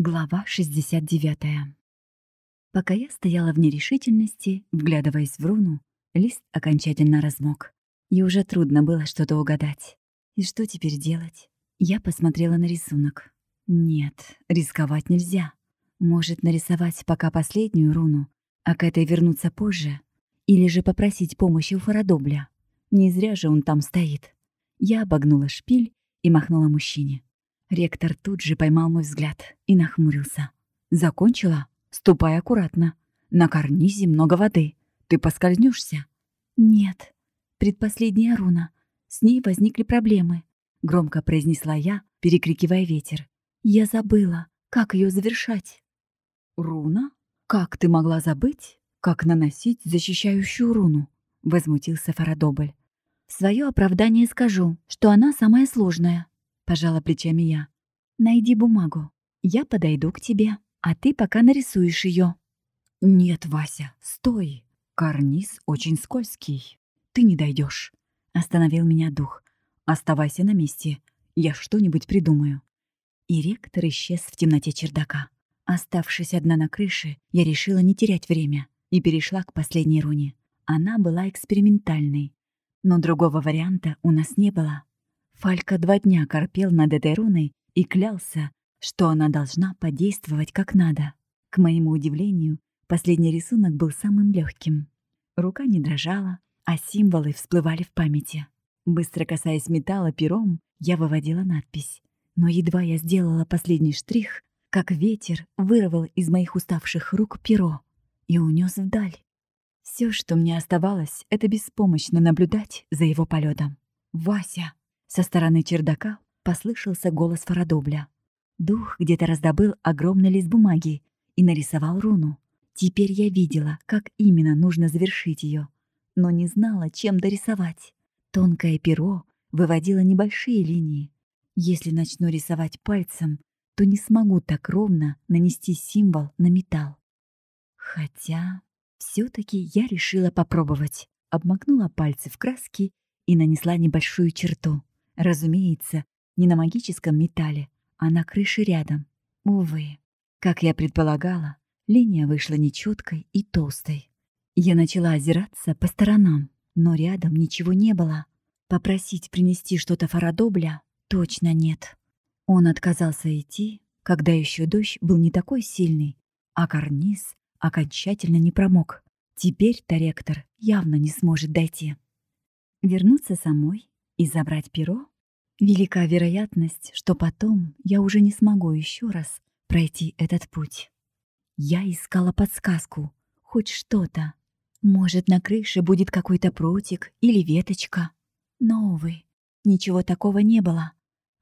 Глава 69. Пока я стояла в нерешительности, вглядываясь в руну, лист окончательно размок. И уже трудно было что-то угадать. И что теперь делать? Я посмотрела на рисунок. Нет, рисковать нельзя. Может, нарисовать пока последнюю руну, а к этой вернуться позже? Или же попросить помощи у Фарадобля? Не зря же он там стоит. Я обогнула шпиль и махнула мужчине. Ректор тут же поймал мой взгляд и нахмурился. «Закончила? Ступай аккуратно. На карнизе много воды. Ты поскользнешься. «Нет. Предпоследняя руна. С ней возникли проблемы», — громко произнесла я, перекрикивая ветер. «Я забыла, как ее завершать». «Руна? Как ты могла забыть, как наносить защищающую руну?» — возмутился Фарадобль. «Свое оправдание скажу, что она самая сложная», пожала плечами я. Найди бумагу. Я подойду к тебе, а ты пока нарисуешь ее. Нет, Вася, стой. Карниз очень скользкий. Ты не дойдешь. Остановил меня дух. Оставайся на месте. Я что-нибудь придумаю. И ректор исчез в темноте чердака. Оставшись одна на крыше, я решила не терять время и перешла к последней руне. Она была экспериментальной, но другого варианта у нас не было. Фалька два дня корпел над этой руной и клялся, что она должна подействовать как надо. К моему удивлению, последний рисунок был самым легким. Рука не дрожала, а символы всплывали в памяти. Быстро касаясь металла пером, я выводила надпись. Но едва я сделала последний штрих, как ветер вырвал из моих уставших рук перо и унес вдаль. Все, что мне оставалось, это беспомощно наблюдать за его полетом. «Вася!» Со стороны чердака послышался голос Фарадобля. Дух где-то раздобыл огромный лист бумаги и нарисовал руну. Теперь я видела, как именно нужно завершить ее, но не знала, чем дорисовать. Тонкое перо выводило небольшие линии. Если начну рисовать пальцем, то не смогу так ровно нанести символ на металл. Хотя все таки я решила попробовать. Обмакнула пальцы в краски и нанесла небольшую черту. Разумеется, не на магическом металле, а на крыше рядом. Увы, как я предполагала, линия вышла нечеткой и толстой. Я начала озираться по сторонам, но рядом ничего не было. Попросить принести что-то Фарадобля точно нет. Он отказался идти, когда еще дождь был не такой сильный, а карниз окончательно не промок. Теперь-то ректор явно не сможет дойти. Вернуться самой и забрать перо, велика вероятность, что потом я уже не смогу еще раз пройти этот путь. Я искала подсказку, хоть что-то. Может, на крыше будет какой-то прутик или веточка. Но, увы, ничего такого не было.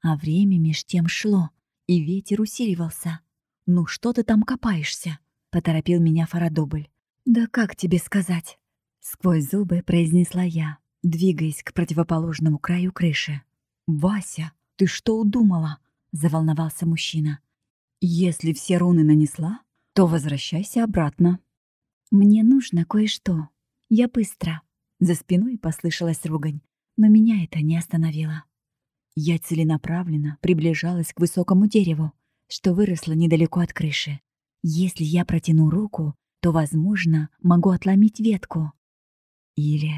А время меж тем шло, и ветер усиливался. «Ну что ты там копаешься?» — поторопил меня Фарадобль. «Да как тебе сказать?» Сквозь зубы произнесла я, двигаясь к противоположному краю крыши. «Вася, ты что удумала?» — заволновался мужчина. «Если все руны нанесла, то возвращайся обратно». «Мне нужно кое-что. Я быстро». За спиной послышалась ругань, но меня это не остановило. Я целенаправленно приближалась к высокому дереву, что выросло недалеко от крыши. Если я протяну руку, то, возможно, могу отломить ветку. Или